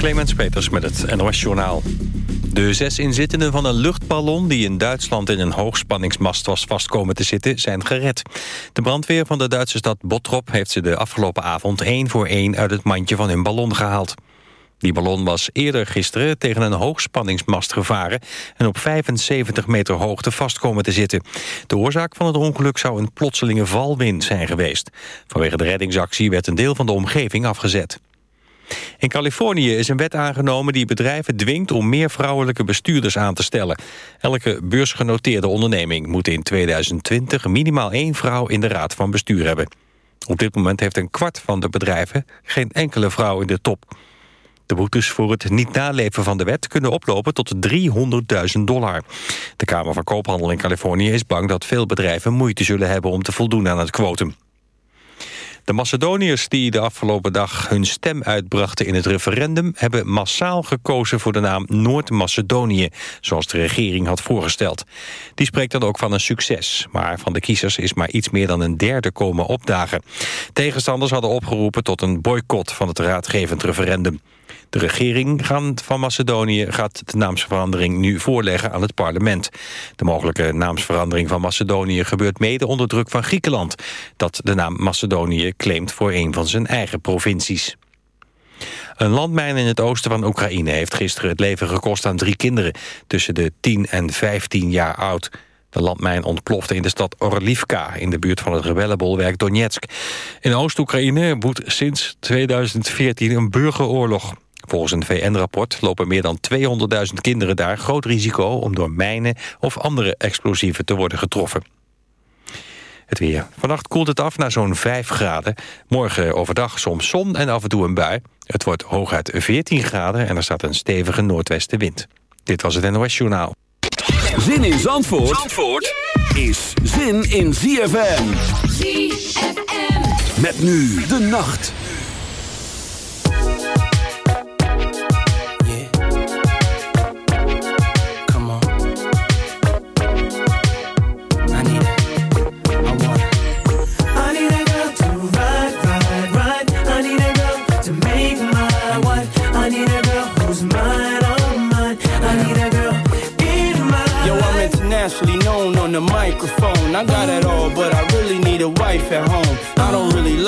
Clemens Peters met het NOS Journaal. De zes inzittenden van een luchtballon die in Duitsland in een hoogspanningsmast was vastkomen te zitten, zijn gered. De brandweer van de Duitse stad Bottrop heeft ze de afgelopen avond één voor één uit het mandje van hun ballon gehaald. Die ballon was eerder gisteren tegen een hoogspanningsmast gevaren... en op 75 meter hoogte vastkomen te zitten. De oorzaak van het ongeluk zou een plotselinge valwind zijn geweest. Vanwege de reddingsactie werd een deel van de omgeving afgezet. In Californië is een wet aangenomen die bedrijven dwingt om meer vrouwelijke bestuurders aan te stellen. Elke beursgenoteerde onderneming moet in 2020 minimaal één vrouw in de raad van bestuur hebben. Op dit moment heeft een kwart van de bedrijven geen enkele vrouw in de top. De boetes voor het niet naleven van de wet kunnen oplopen tot 300.000 dollar. De Kamer van Koophandel in Californië is bang dat veel bedrijven moeite zullen hebben om te voldoen aan het kwotum. De Macedoniërs die de afgelopen dag hun stem uitbrachten in het referendum... hebben massaal gekozen voor de naam Noord-Macedonië... zoals de regering had voorgesteld. Die spreekt dan ook van een succes. Maar van de kiezers is maar iets meer dan een derde komen opdagen. Tegenstanders hadden opgeroepen tot een boycott van het raadgevend referendum. De regering van Macedonië gaat de naamsverandering nu voorleggen aan het parlement. De mogelijke naamsverandering van Macedonië gebeurt mede onder druk van Griekenland... dat de naam Macedonië claimt voor een van zijn eigen provincies. Een landmijn in het oosten van Oekraïne heeft gisteren het leven gekost aan drie kinderen... tussen de 10 en 15 jaar oud... De landmijn ontplofte in de stad Orlivka... in de buurt van het rebellenbolwerk Donetsk. In Oost-Oekraïne woedt sinds 2014 een burgeroorlog. Volgens een VN-rapport lopen meer dan 200.000 kinderen daar groot risico om door mijnen of andere explosieven te worden getroffen. Het weer. Vannacht koelt het af naar zo'n 5 graden. Morgen overdag soms zon en af en toe een bui. Het wordt hooguit 14 graden en er staat een stevige noordwestenwind. Dit was het NOS Journaal. Zin in Zandvoort, Zandvoort is zin in ZFM. ZFM. Met nu de nacht. microphone. I got it all, but I really need a wife at home. I don't really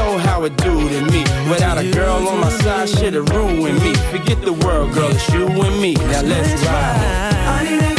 know how it do to me. Without a girl on my side, shit'd ruin me. Forget the world, girl, it's you and me. Now let's ride.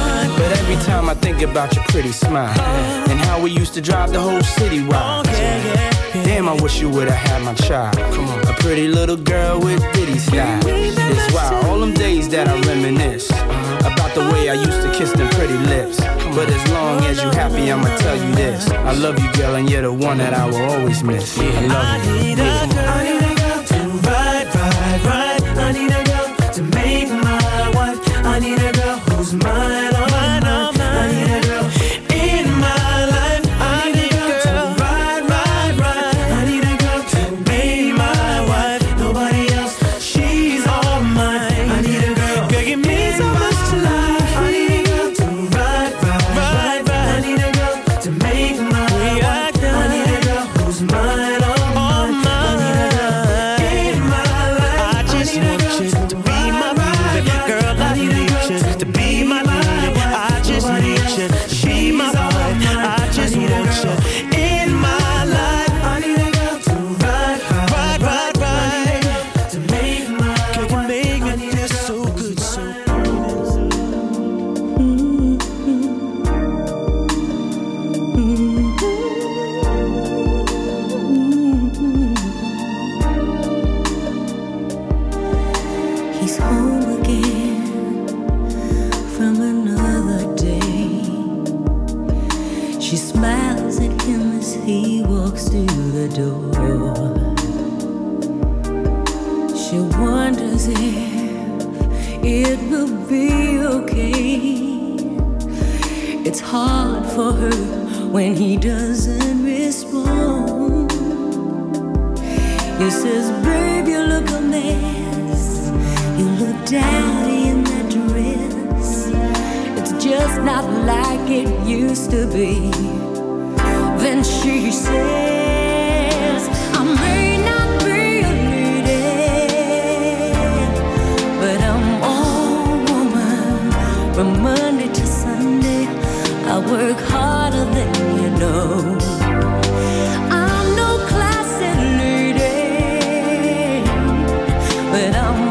Every time I think about your pretty smile and how we used to drive the whole city wild. Damn, I wish you would've had my child. Come on, a pretty little girl with ditty style. It's wild, all them days that I reminisce uh-huh. about the way I used to kiss them pretty lips. But as long as you happy, I'ma tell you this: I love you, girl, and you're the one that I will always miss. I love you. I need a girl, I need a girl to ride, ride, ride. I need a girl to make my wife. I need a girl who's mine. but I'm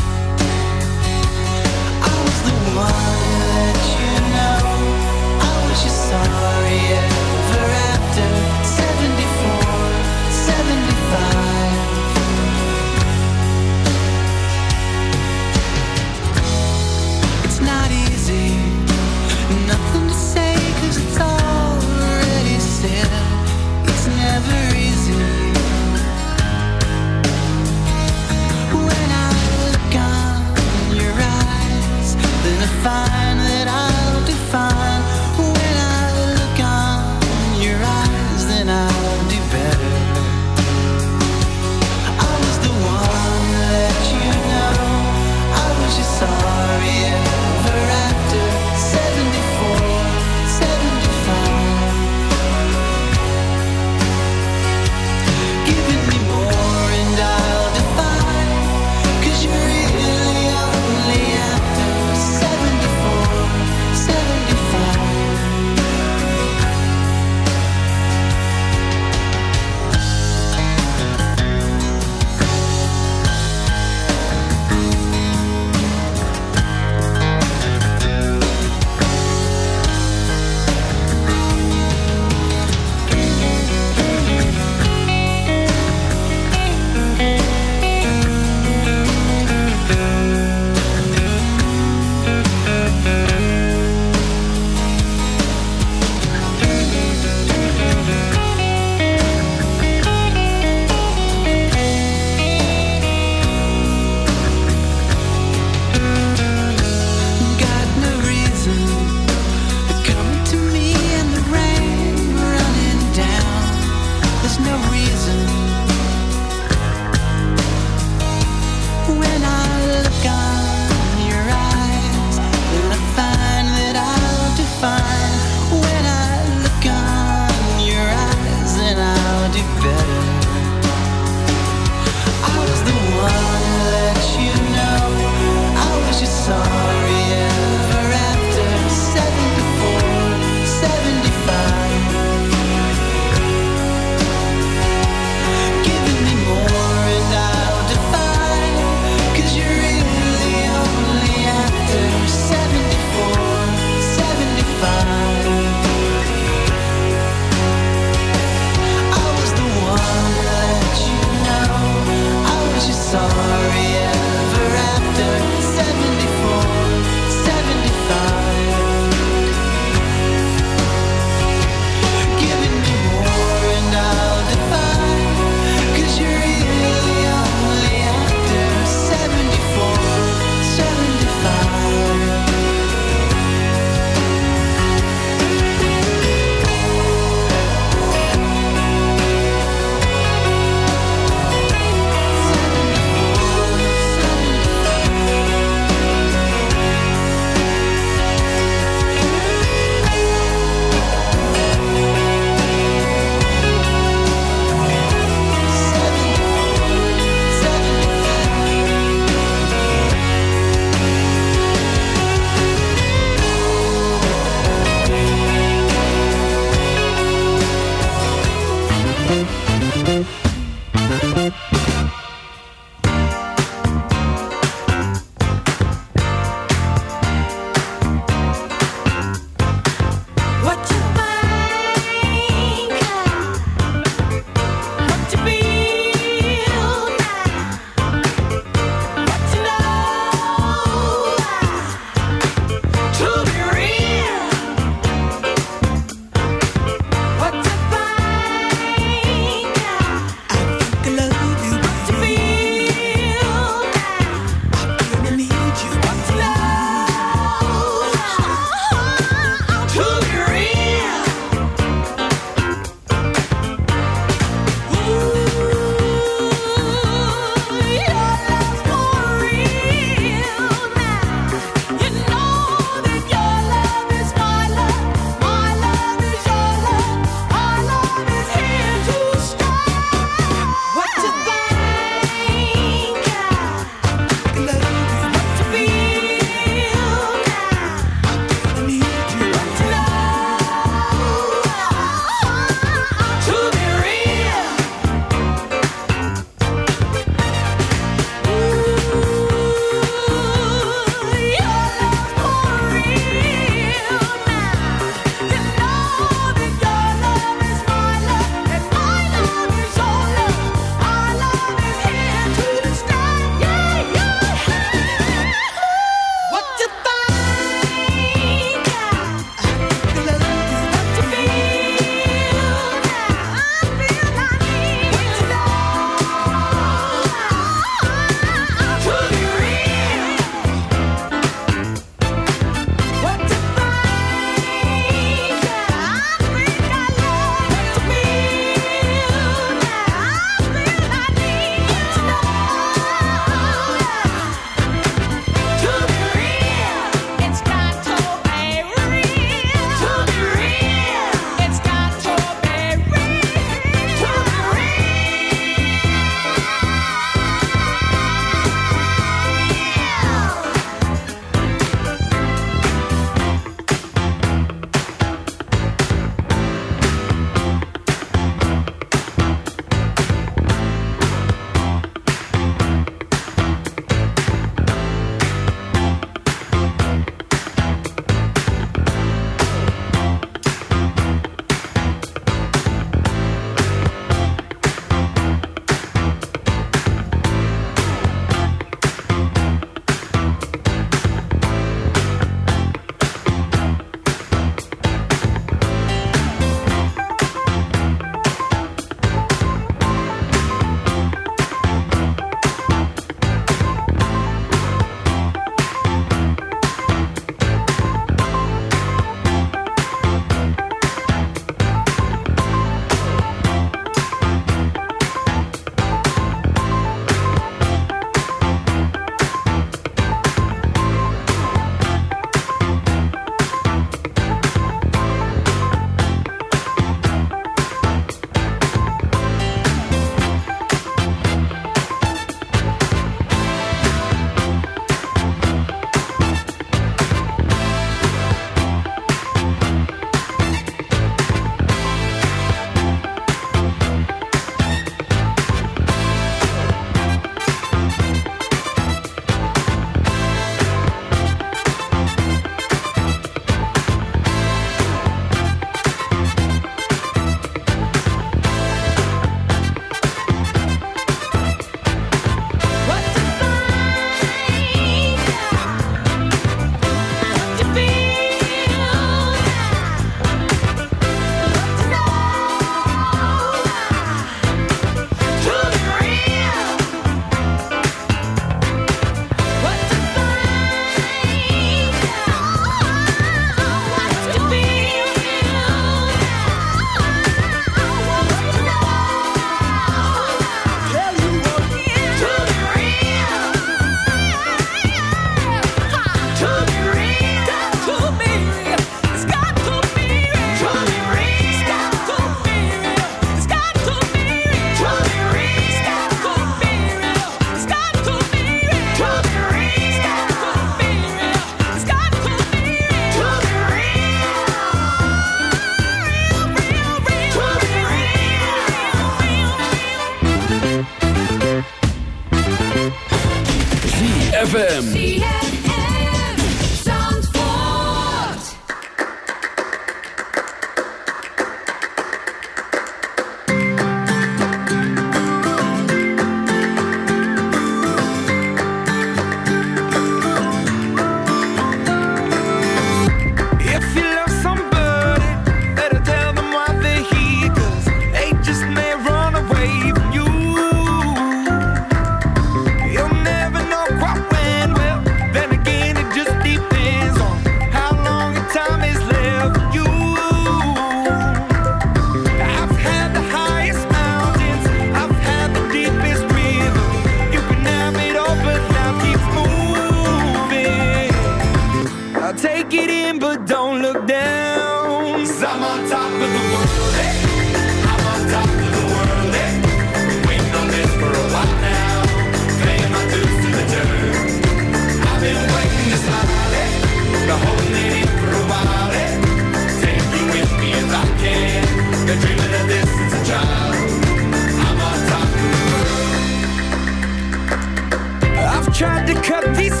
tried to cut these